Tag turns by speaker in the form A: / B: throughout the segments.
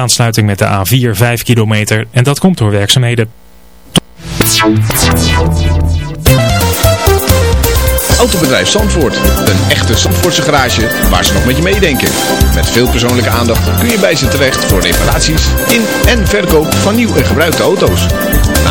A: Aansluiting met de A4 5 kilometer en dat komt door werkzaamheden.
B: Autobedrijf Zandvoort. Een echte Zandvoortse garage waar ze nog met je meedenken. Met veel persoonlijke aandacht kun je bij ze terecht voor reparaties in en verkoop van nieuw en gebruikte auto's.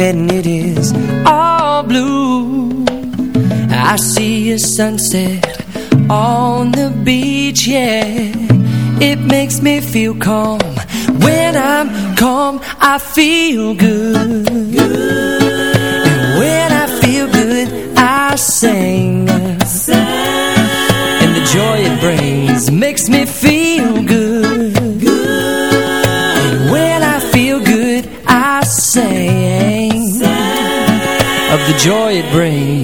C: and it
D: is
E: all blue. I see a sunset on the beach, yeah. It makes me feel calm. When I'm calm, I feel good. it brings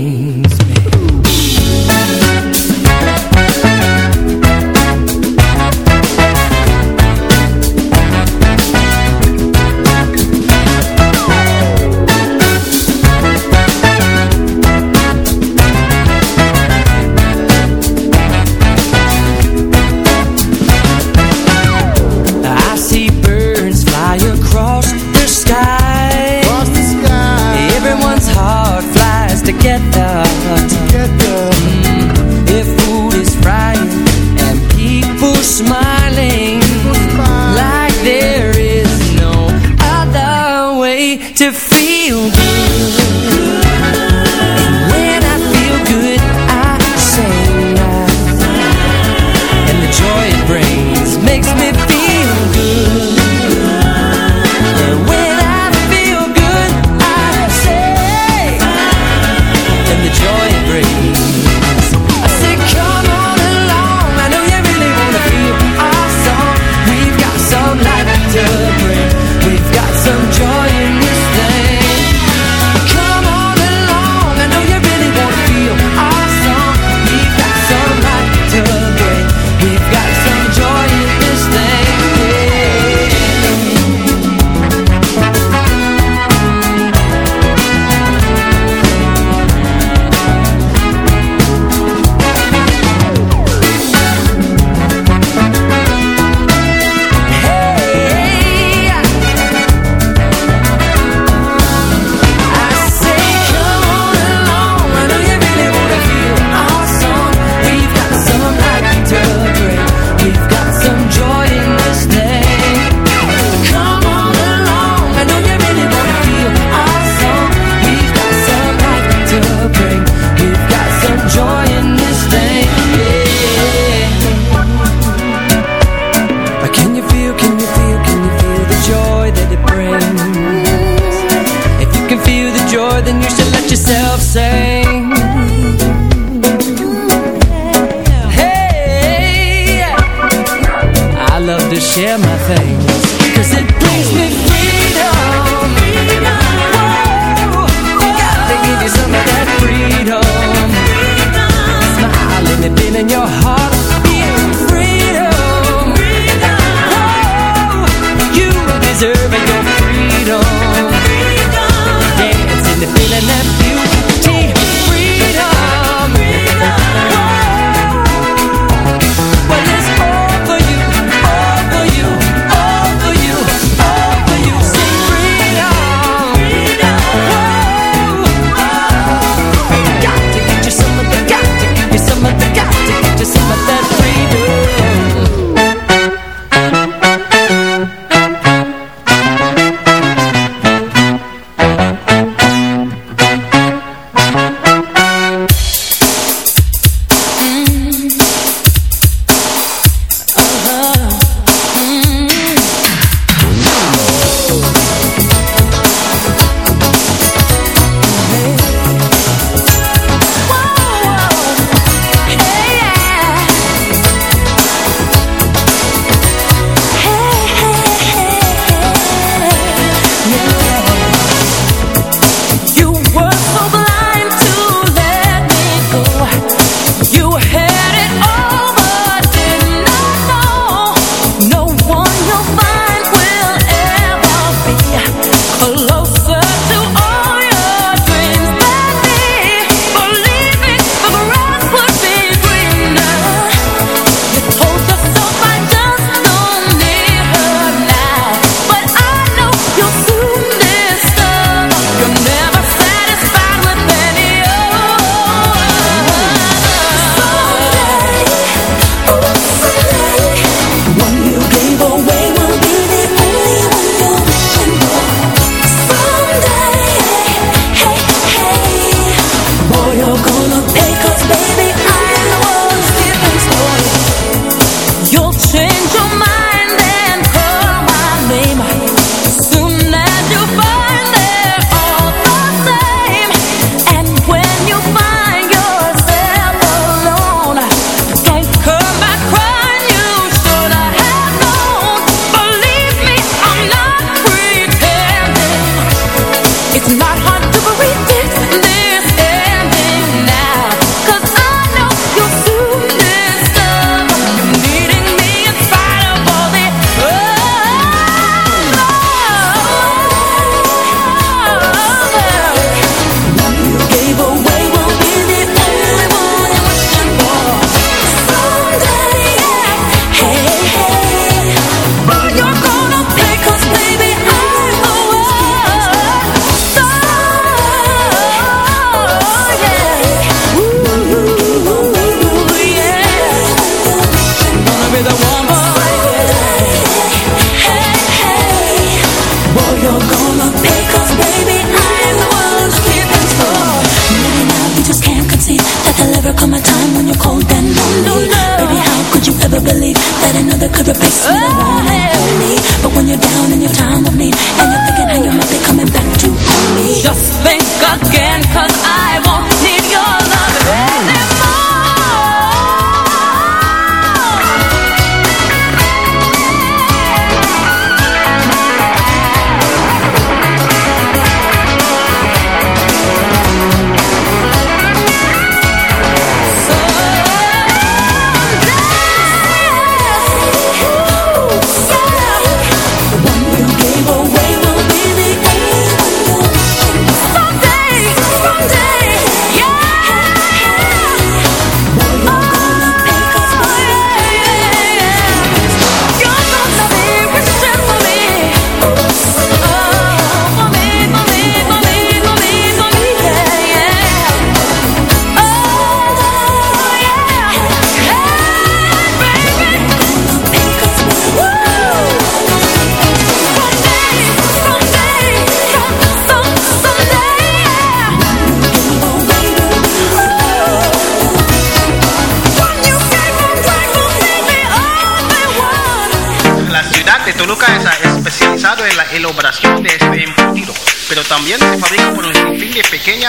F: But when you're down in your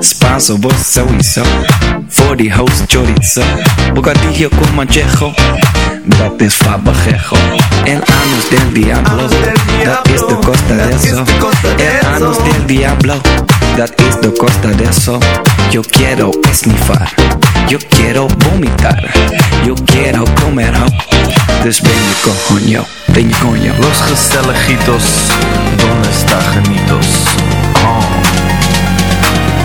G: Spanso, vos sowieso. Voor die host chorizo. Bocadillo con manchejo. Dat is fabajejo. El anus del diablo. Dat is de costa de eso. El anus del diablo. Dat is de costa de eso. Yo quiero esnifar. Yo quiero vomitar. Yo quiero comer ho. Dus ben je coño. Ben je coño.
H: Los Gestelejitos, ¿dónde está Janitos? Oh.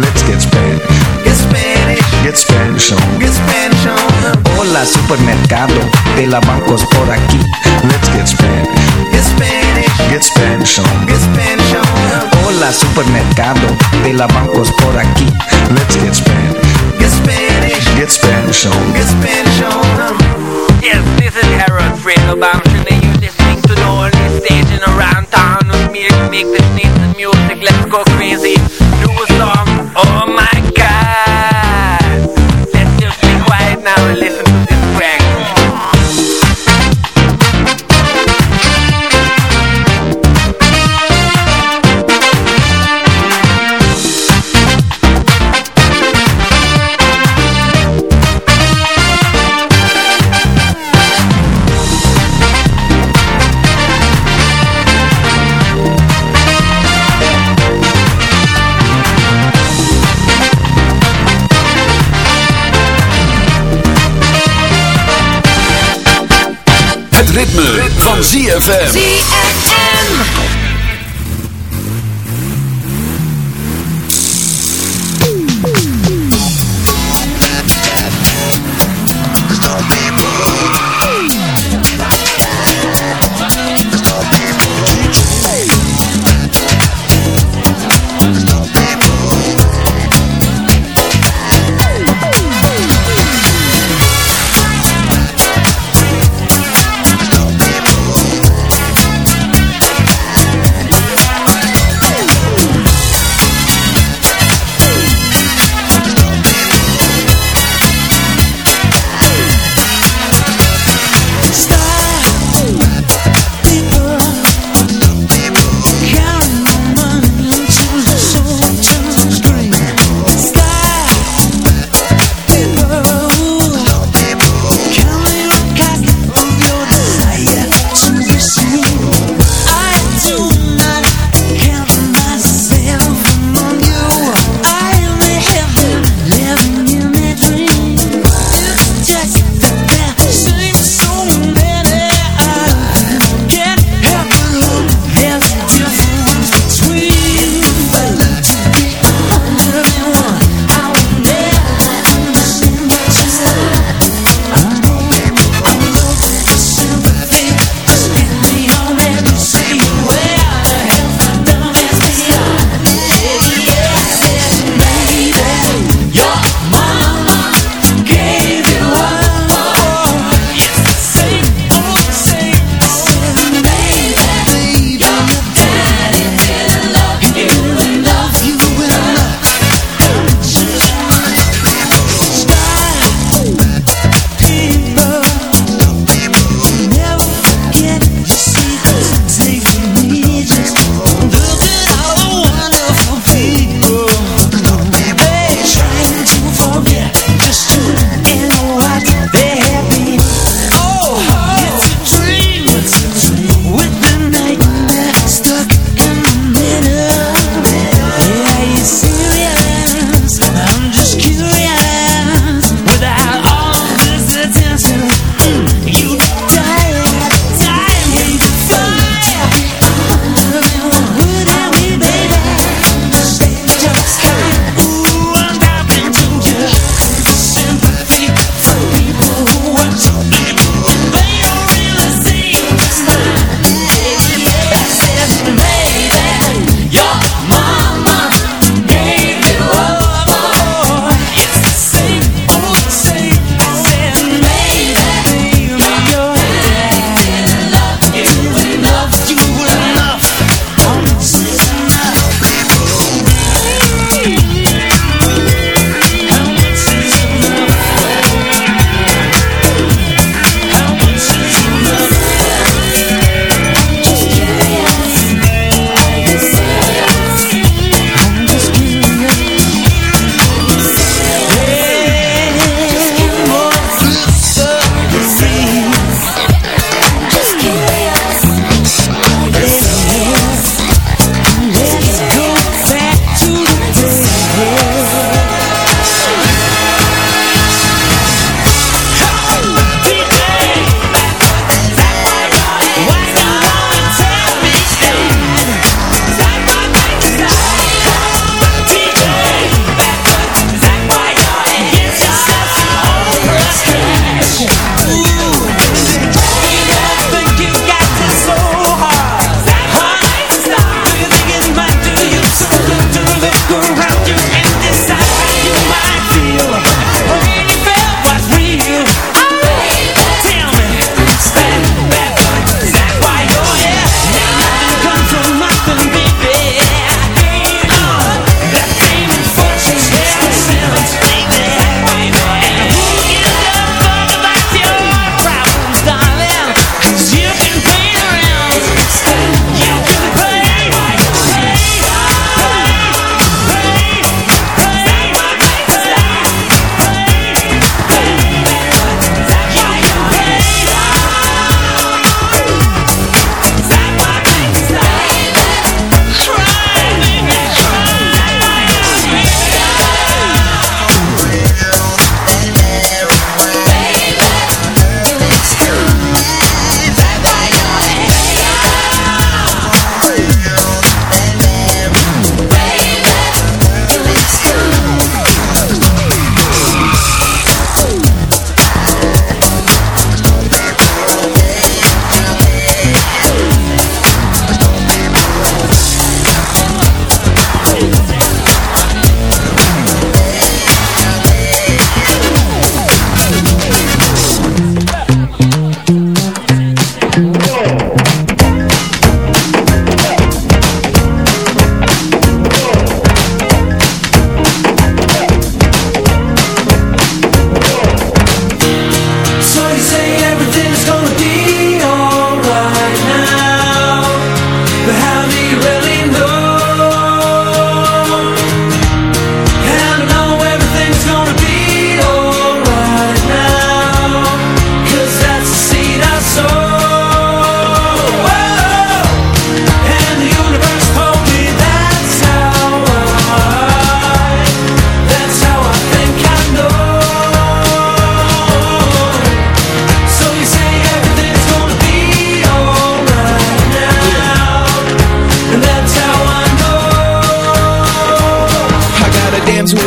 G: Let's get Spanish. Get Spanish. Get Spanish on. Get Spanish on. Hola supermercado de la bancos por aquí. Let's get Spanish. Get Spanish. Get Spanish on. Get Spanish on. Hola supermercado de la bancos por aquí. Let's get Spanish. Get Spanish. Get Spanish on. Get Spanish on.
I: Yes, this is Harold Fredo Bamshin and you're listening to the only station around town with me to make this nice music. Let's go crazy. Do a song. Oh my
D: Ritme, van. ZFM.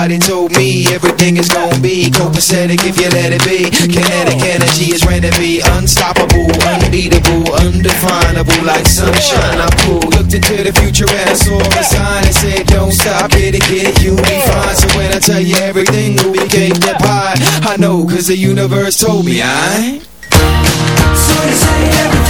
J: Somebody told me everything is gonna be copacetic if you let it be. Kinetic energy is ready to be unstoppable, unbeatable, undefinable, like sunshine. I pulled, looked into the future and I saw a sign that said, Don't stop, get it, get it, you'll be fine. So when I tell you everything will be cake that pie, I know 'cause the universe told me I.
C: So you say everything's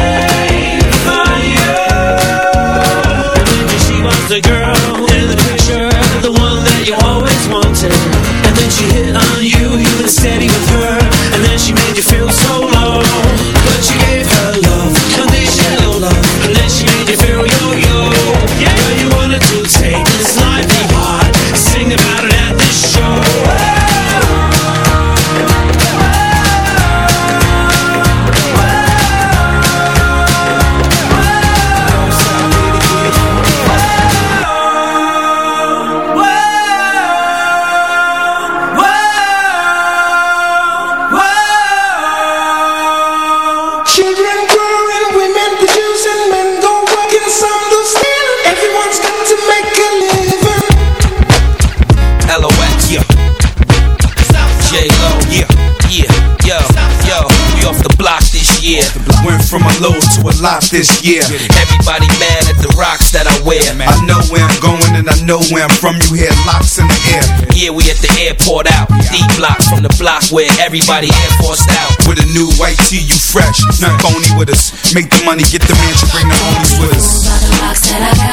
K: this
L: year. Everybody mad at the rocks that I wear.
M: I know where I'm going and I know where I'm from. You hear locks in the air.
L: Yeah, we at the airport out. D block from the block where everybody air forced out.
M: With a new white tee, you fresh. Not phony with us. Make the money, get the mansion, bring the homies with us.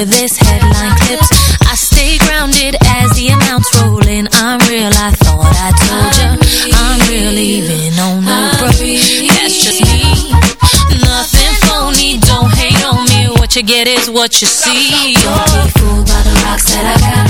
N: To this headline clips. I stay grounded as the amounts roll in. I'm real, I thought I told ya. I'm real, even on the road. That's just me. Nothing phony, don't hate on me. What you get is what you see. Don't be fooled by the rocks that I got.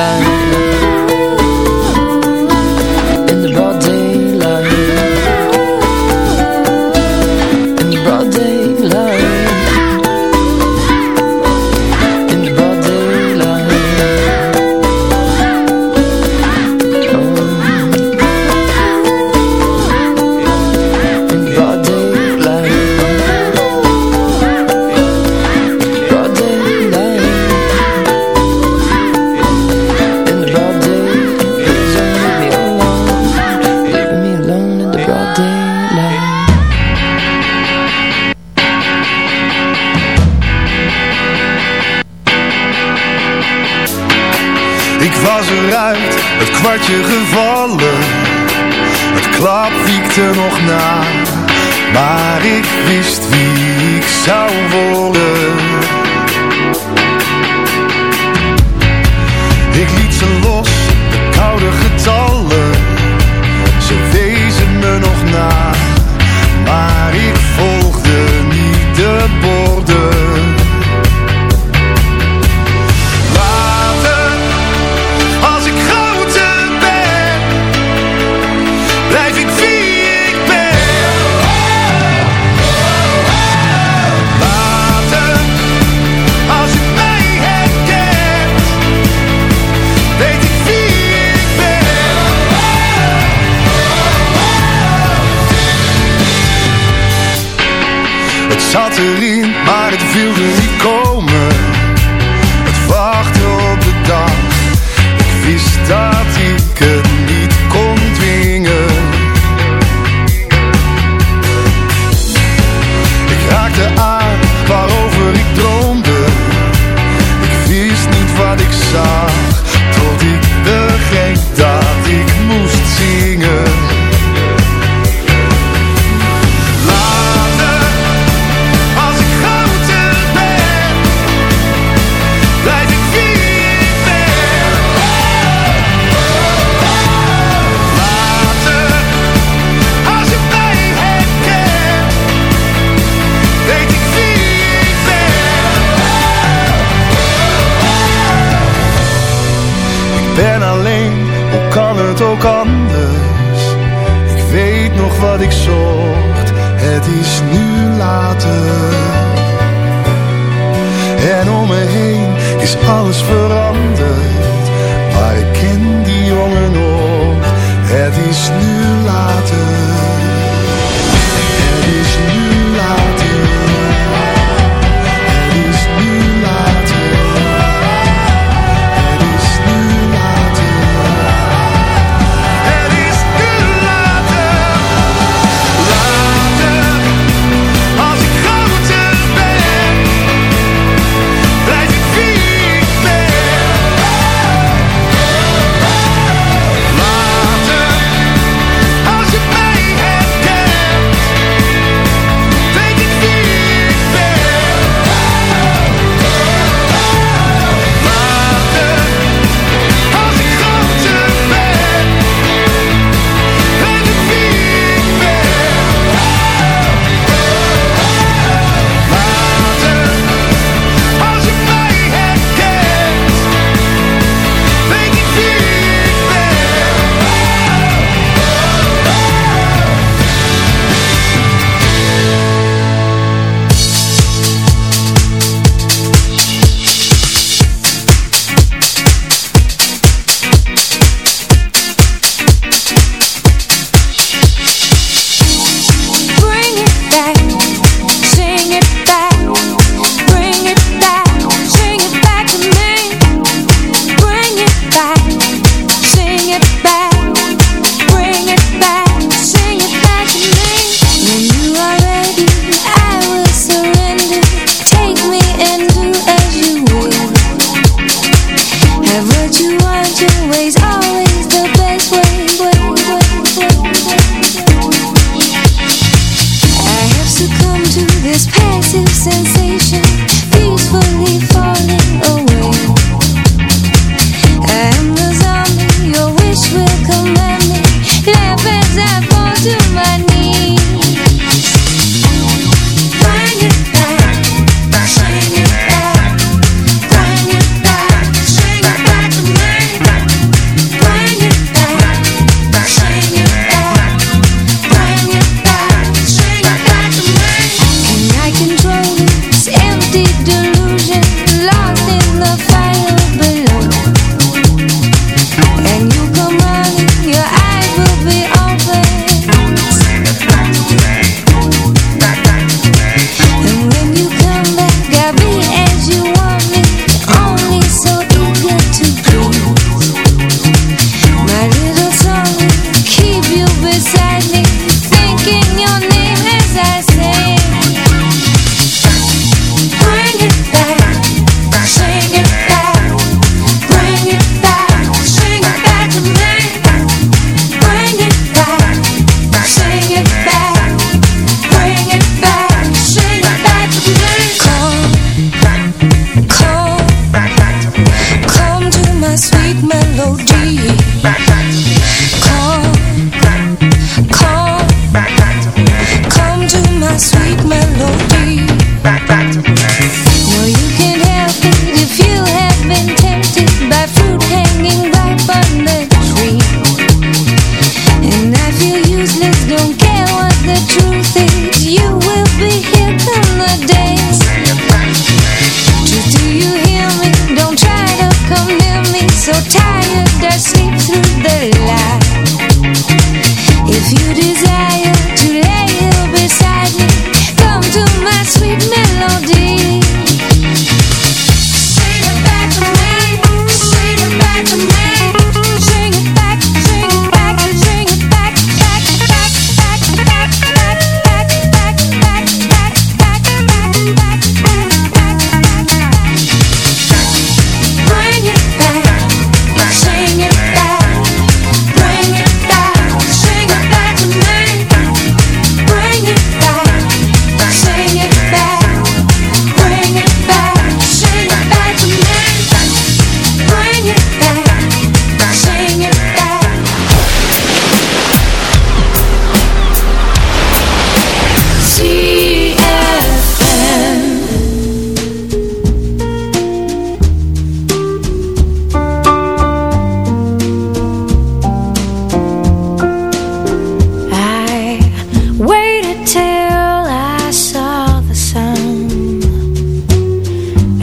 O: bailar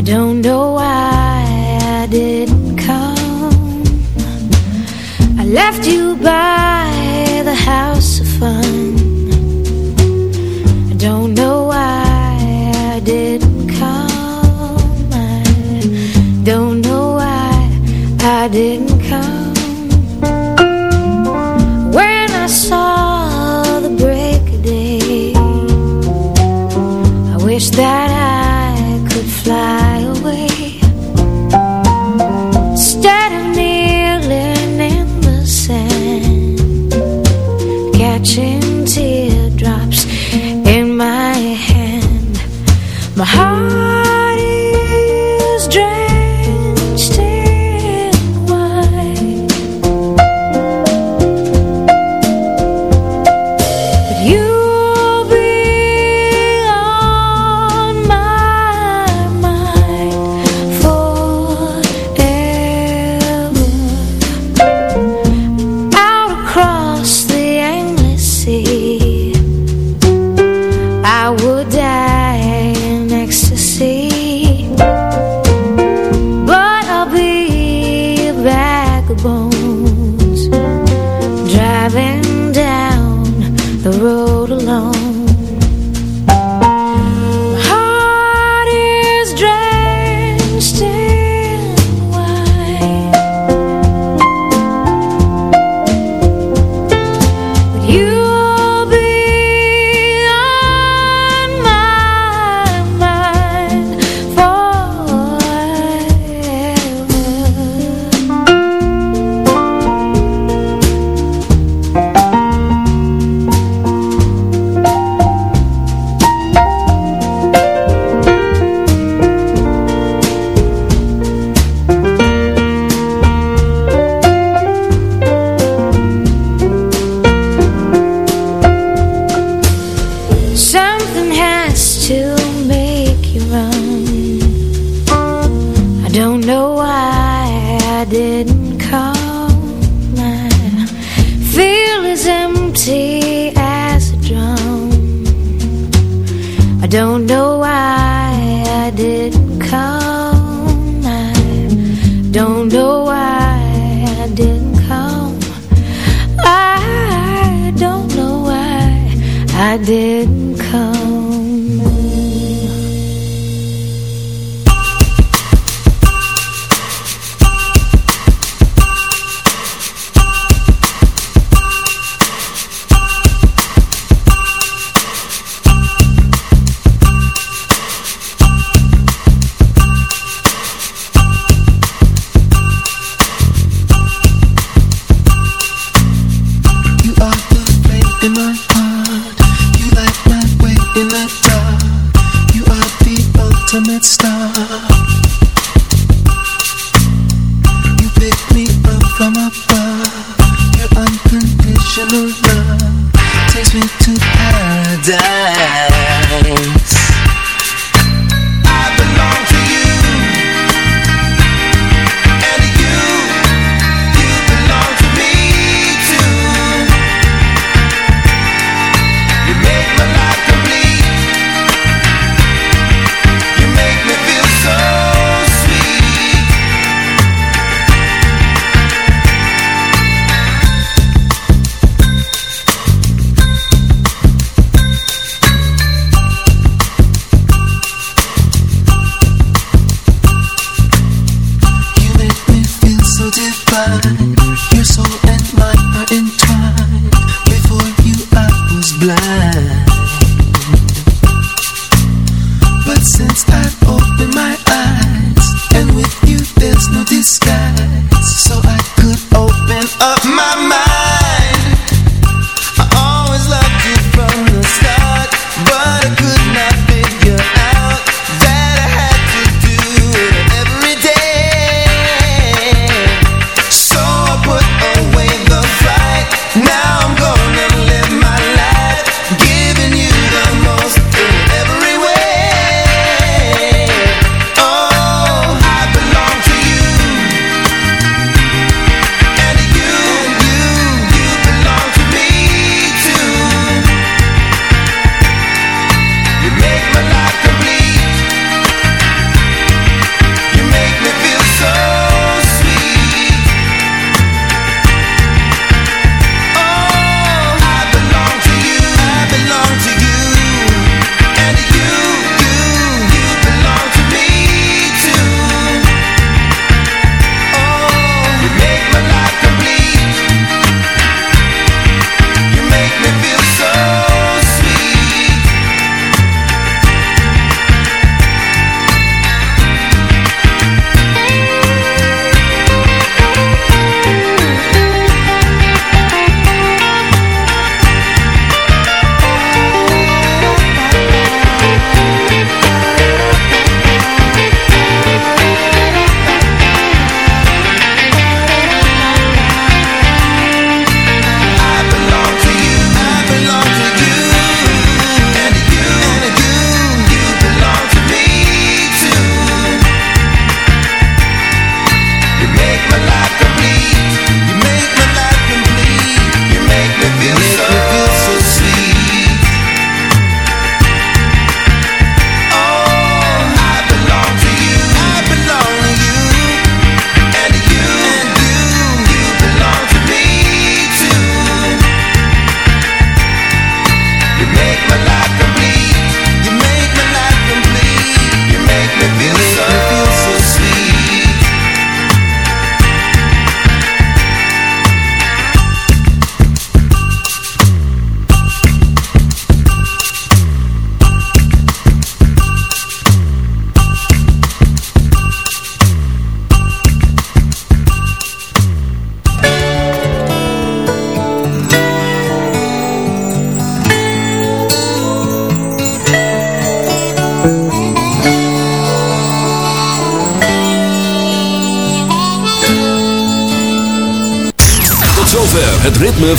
O: don't
P: know why I didn't come. I left you by the house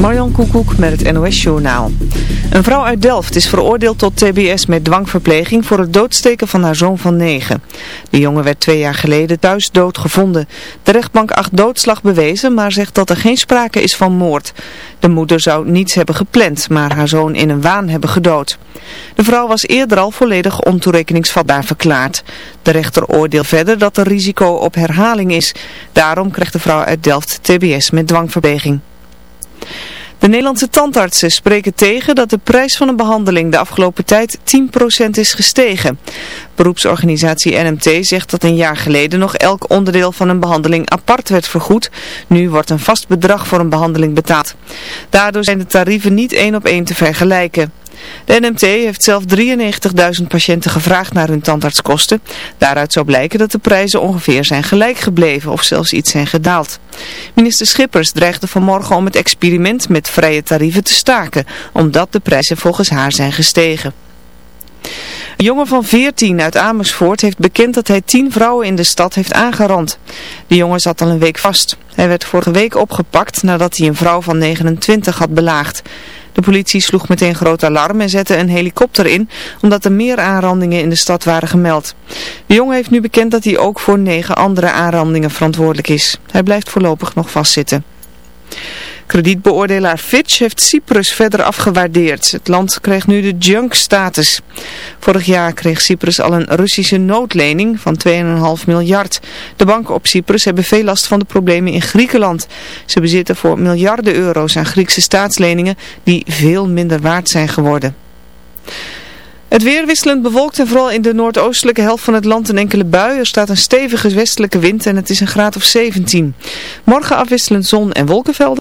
Q: Marjan Koekoek met het NOS Journaal. Een vrouw uit Delft is veroordeeld tot tbs met dwangverpleging voor het doodsteken van haar zoon van negen. De jongen werd twee jaar geleden thuis dood gevonden. De rechtbank acht doodslag bewezen, maar zegt dat er geen sprake is van moord. De moeder zou niets hebben gepland, maar haar zoon in een waan hebben gedood. De vrouw was eerder al volledig ontoerekeningsvatbaar verklaard. De rechter oordeelt verder dat er risico op herhaling is. Daarom krijgt de vrouw uit Delft tbs met dwangverpleging. De Nederlandse tandartsen spreken tegen dat de prijs van een behandeling de afgelopen tijd 10% is gestegen. Beroepsorganisatie NMT zegt dat een jaar geleden nog elk onderdeel van een behandeling apart werd vergoed. Nu wordt een vast bedrag voor een behandeling betaald. Daardoor zijn de tarieven niet één op één te vergelijken. De NMT heeft zelf 93.000 patiënten gevraagd naar hun tandartskosten. Daaruit zou blijken dat de prijzen ongeveer zijn gelijk gebleven of zelfs iets zijn gedaald. Minister Schippers dreigde vanmorgen om het experiment met vrije tarieven te staken, omdat de prijzen volgens haar zijn gestegen. Een jongen van 14 uit Amersfoort heeft bekend dat hij 10 vrouwen in de stad heeft aangerand. De jongen zat al een week vast. Hij werd vorige week opgepakt nadat hij een vrouw van 29 had belaagd. De politie sloeg meteen groot alarm en zette een helikopter in, omdat er meer aanrandingen in de stad waren gemeld. De jongen heeft nu bekend dat hij ook voor negen andere aanrandingen verantwoordelijk is. Hij blijft voorlopig nog vastzitten. Kredietbeoordelaar Fitch heeft Cyprus verder afgewaardeerd. Het land kreeg nu de junk-status. Vorig jaar kreeg Cyprus al een Russische noodlening van 2,5 miljard. De banken op Cyprus hebben veel last van de problemen in Griekenland. Ze bezitten voor miljarden euro's aan Griekse staatsleningen die veel minder waard zijn geworden. Het weer wisselend bewolkt en vooral in de noordoostelijke helft van het land een enkele bui. Er staat een stevige westelijke wind en het is een graad of 17. Morgen afwisselend zon en wolkenvelden.